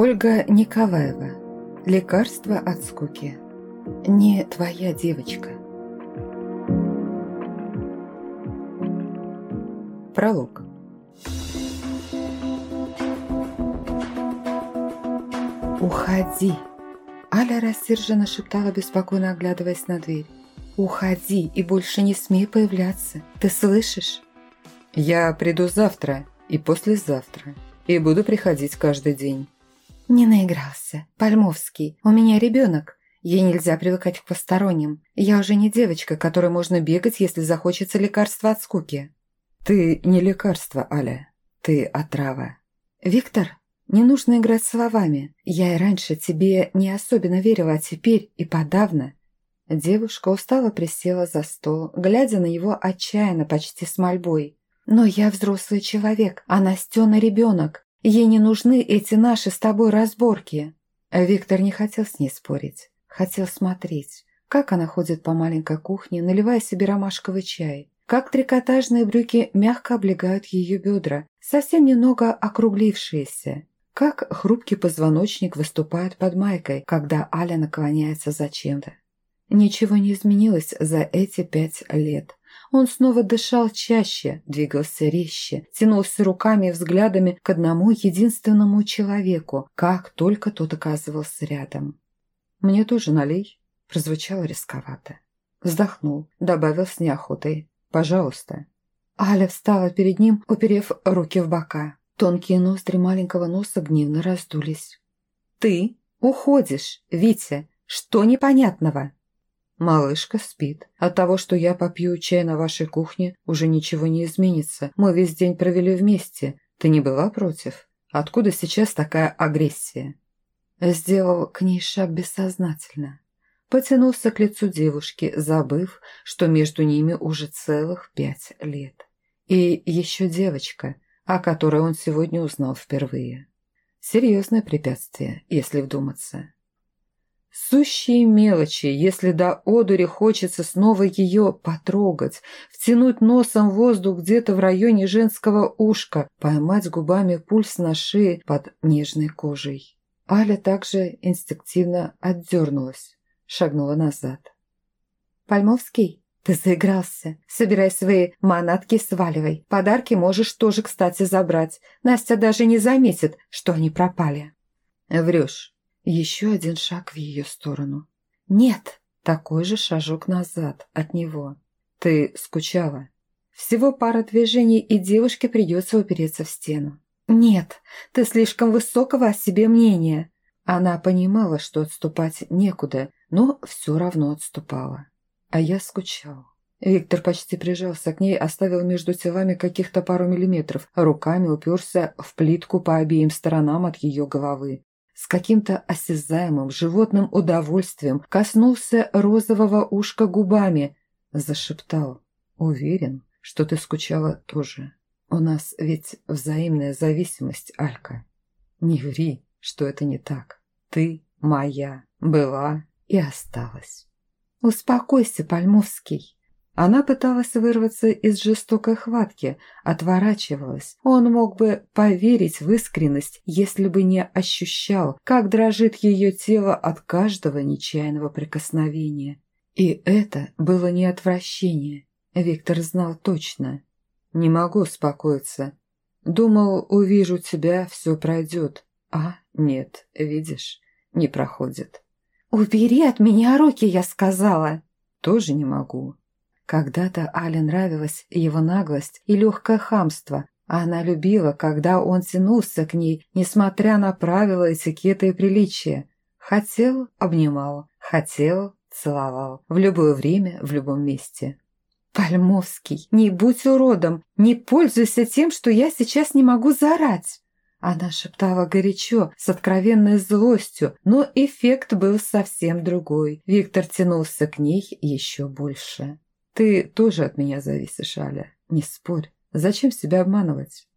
Ольга Николаева. Лекарство от скуки. Не твоя девочка. Пролог. «Уходи!» Аля рассерженно шептала, беспокойно оглядываясь на дверь. «Уходи и больше не смей появляться. Ты слышишь?» «Я приду завтра и послезавтра, и буду приходить каждый день». «Не наигрался. Пальмовский. У меня ребенок. Ей нельзя привыкать к посторонним. Я уже не девочка, которой можно бегать, если захочется лекарства от скуки». «Ты не лекарство, Аля. Ты отрава». «Виктор, не нужно играть словами. Я и раньше тебе не особенно верила, а теперь и подавно». Девушка устало присела за стол, глядя на его отчаянно, почти с мольбой. «Но я взрослый человек, а Настена ребенок. Ей не нужны эти наши с тобой разборки». Виктор не хотел с ней спорить. Хотел смотреть, как она ходит по маленькой кухне, наливая себе ромашковый чай. Как трикотажные брюки мягко облегают ее бедра, совсем немного округлившиеся. Как хрупкий позвоночник выступает под майкой, когда Аля наклоняется за чем-то. Ничего не изменилось за эти пять лет. Он снова дышал чаще, двигался резче, тянулся руками и взглядами к одному единственному человеку, как только тот оказывался рядом. «Мне тоже налей», – прозвучало рисковато. Вздохнул, добавил с неохотой. «Пожалуйста». Аля встала перед ним, уперев руки в бока. Тонкие ноздри маленького носа гневно раздулись. «Ты уходишь, Витя! Что непонятного?» «Малышка спит. От того, что я попью чай на вашей кухне, уже ничего не изменится. Мы весь день провели вместе. Ты не была против? Откуда сейчас такая агрессия?» Сделал к ней шаг бессознательно. Потянулся к лицу девушки, забыв, что между ними уже целых пять лет. И еще девочка, о которой он сегодня узнал впервые. Серьезное препятствие, если вдуматься. Сущие мелочи, если до одури хочется снова ее потрогать, втянуть носом воздух где-то в районе женского ушка, поймать губами пульс на шее под нежной кожей. Аля также инстинктивно отдернулась, шагнула назад. «Пальмовский, ты заигрался. Собирай свои манатки и сваливай. Подарки можешь тоже, кстати, забрать. Настя даже не заметит, что они пропали». «Врешь. Еще один шаг в ее сторону. «Нет!» Такой же шажок назад от него. «Ты скучала?» Всего пара движений, и девушке придется упереться в стену. «Нет, ты слишком высокого о себе мнения». Она понимала, что отступать некуда, но все равно отступала. А я скучал. Виктор почти прижался к ней, оставил между телами каких-то пару миллиметров, руками уперся в плитку по обеим сторонам от ее головы с каким-то осязаемым животным удовольствием коснулся розового ушка губами, зашептал. «Уверен, что ты скучала тоже. У нас ведь взаимная зависимость, Алька. Не ври, что это не так. Ты моя, была и осталась». «Успокойся, Пальмовский», она пыталась вырваться из жестокой хватки, отворачивалась. Он мог бы поверить в искренность, если бы не ощущал, как дрожит ее тело от каждого нечаянного прикосновения. И это было не отвращение. Виктор знал точно. «Не могу успокоиться. Думал, увижу тебя, все пройдет. А нет, видишь, не проходит». «Убери от меня руки, я сказала!» «Тоже не могу. Когда-то Але нравилась его наглость и легкое хамство, а она любила, когда он тянулся к ней, несмотря на правила этикета и приличия. Хотел – обнимал, хотел – целовал. В любое время, в любом месте. «Пальмовский, не будь уродом, не пользуйся тем, что я сейчас не могу заорать!» Она шептала горячо, с откровенной злостью, но эффект был совсем другой. Виктор тянулся к ней еще больше. Ты тоже от меня зависишь, Аля. Не спорь. Зачем себя обманывать?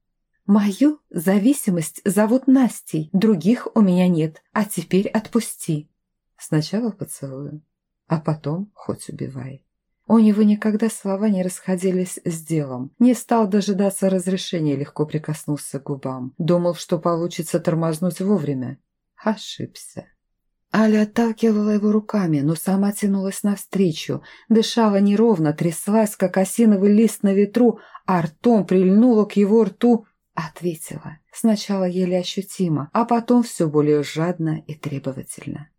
Мою зависимость зовут Настей. Других у меня нет. А теперь отпусти. Сначала поцелую, а потом хоть убивай. У него никогда слова не расходились с делом. Не стал дожидаться разрешения, легко прикоснулся к губам. Думал, что получится тормознуть вовремя. ошибся. Аля отталкивала его руками, но сама тянулась навстречу, дышала неровно, тряслась, как осиновый лист на ветру, а ртом прильнула к его рту, ответила. Сначала еле ощутимо, а потом все более жадно и требовательно.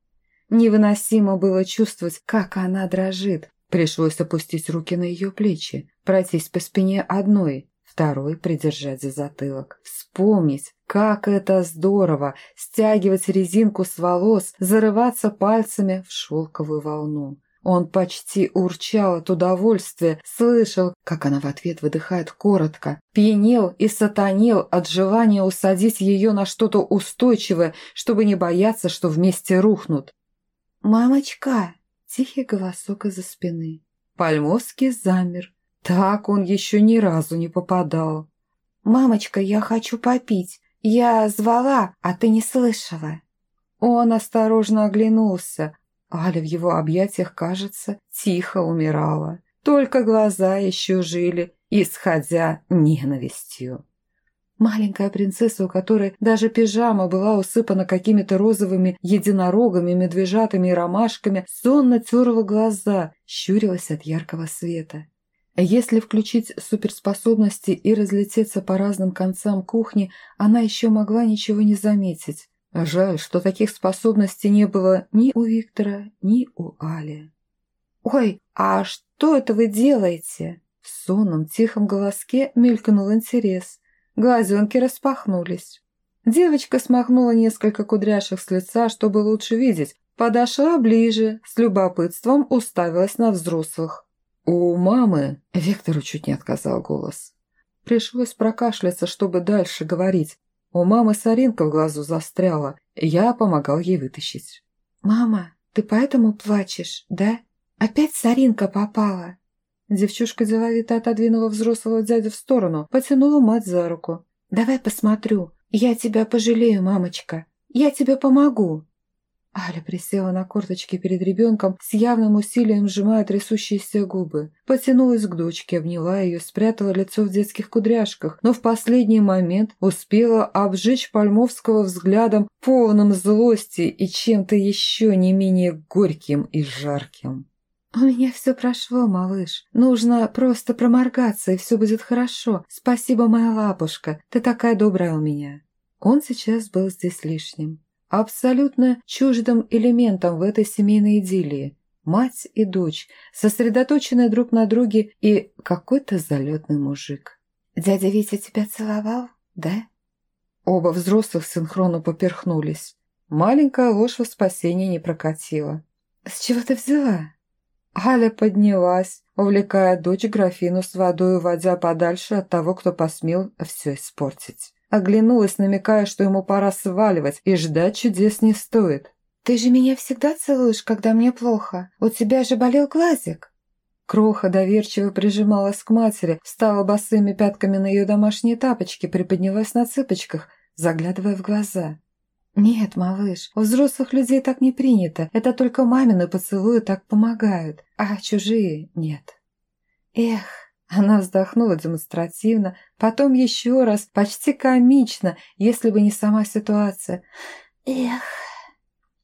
Невыносимо было чувствовать, как она дрожит. Пришлось опустить руки на ее плечи, пройтись по спине одной, второй придержать за затылок. Вспомнить, как это здорово – стягивать резинку с волос, зарываться пальцами в шелковую волну. Он почти урчал от удовольствия, слышал, как она в ответ выдыхает коротко, пьянел и сатанел от желания усадить ее на что-то устойчивое, чтобы не бояться, что вместе рухнут. «Мамочка!» – тихий голосок из-за спины. Пальмовский замер. Так он еще ни разу не попадал. «Мамочка, я хочу попить. «Я звала, а ты не слышала». Он осторожно оглянулся. Аля в его объятиях, кажется, тихо умирала. Только глаза еще жили, исходя ненавистью. Маленькая принцесса, у которой даже пижама была усыпана какими-то розовыми единорогами, медвежатами и ромашками, сонно терла глаза, щурилась от яркого света. Если включить суперспособности и разлететься по разным концам кухни, она еще могла ничего не заметить. Жаль, что таких способностей не было ни у Виктора, ни у Али. «Ой, а что это вы делаете?» В сонном, тихом голоске мелькнул интерес. Глазенки распахнулись. Девочка смахнула несколько кудряшек с лица, чтобы лучше видеть, подошла ближе, с любопытством уставилась на взрослых. «У мамы...» — Виктору чуть не отказал голос. Пришлось прокашляться, чтобы дальше говорить. У мамы соринка в глазу застряла, я помогал ей вытащить. «Мама, ты поэтому плачешь, да? Опять соринка попала?» Девчушка деловито отодвинула взрослого дядю в сторону, потянула мать за руку. «Давай посмотрю. Я тебя пожалею, мамочка. Я тебе помогу». Аля присела на корточки перед ребенком, с явным усилием сжимая трясущиеся губы. Потянулась к дочке, обняла ее, спрятала лицо в детских кудряшках, но в последний момент успела обжечь Пальмовского взглядом, полным злости и чем-то еще не менее горьким и жарким. «У меня все прошло, малыш. Нужно просто проморгаться, и все будет хорошо. Спасибо, моя лапушка. Ты такая добрая у меня». Он сейчас был здесь лишним абсолютно чуждым элементом в этой семейной идиллии. Мать и дочь, сосредоточенные друг на друге, и какой-то залетный мужик. «Дядя Витя тебя целовал, да?» Оба взрослых синхронно поперхнулись. Маленькая ложь во спасение не прокатила. «С чего ты взяла?» Аля поднялась, увлекая дочь графину с водой, уводя подальше от того, кто посмел все испортить. Оглянулась, намекая, что ему пора сваливать, и ждать чудес не стоит. «Ты же меня всегда целуешь, когда мне плохо. У тебя же болел глазик». Кроха доверчиво прижималась к матери, встала босыми пятками на ее домашние тапочки, приподнялась на цыпочках, заглядывая в глаза. «Нет, малыш, у взрослых людей так не принято. Это только мамины поцелуи так помогают, а чужие нет». «Эх, она вздохнула демонстративно, потом еще раз, почти комично, если бы не сама ситуация. «Эх!»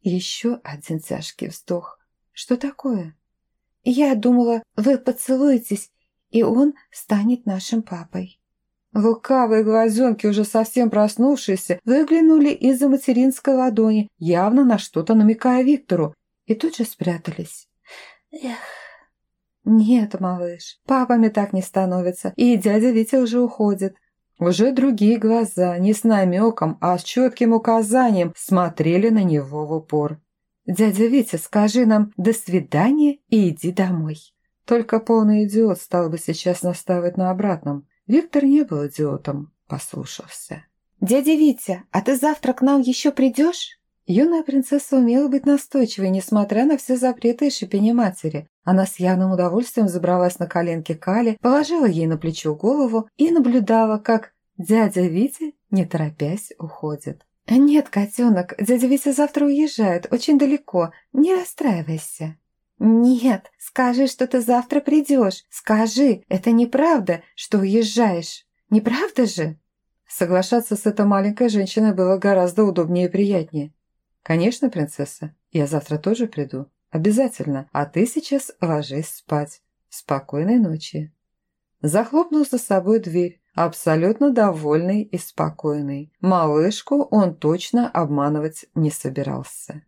Еще один тяжкий вздох. «Что такое?» «Я думала, вы поцелуетесь, и он станет нашим папой». Лукавые глазенки, уже совсем проснувшиеся, выглянули из-за материнской ладони, явно на что-то намекая Виктору, и тут же спрятались. «Эх!» «Нет, малыш, папами так не становится, и дядя Витя уже уходит». Уже другие глаза, не с намеком, а с четким указанием, смотрели на него в упор. «Дядя Витя, скажи нам «до свидания» и иди домой». Только полный идиот стал бы сейчас настаивать на обратном. Виктор не был идиотом, послушался. «Дядя Витя, а ты завтра к нам еще придешь?» Юная принцесса умела быть настойчивой, несмотря на все запреты и шипение матери. Она с явным удовольствием забралась на коленки Кали, положила ей на плечо голову и наблюдала, как дядя Витя, не торопясь, уходит. «Нет, котенок, дядя Витя завтра уезжает, очень далеко, не расстраивайся». «Нет, скажи, что ты завтра придешь. Скажи, это неправда, что уезжаешь. Неправда же?» Соглашаться с этой маленькой женщиной было гораздо удобнее и приятнее. «Конечно, принцесса, я завтра тоже приду. Обязательно. А ты сейчас ложись спать. Спокойной ночи». Захлопнул за собой дверь, абсолютно довольный и спокойный. Малышку он точно обманывать не собирался.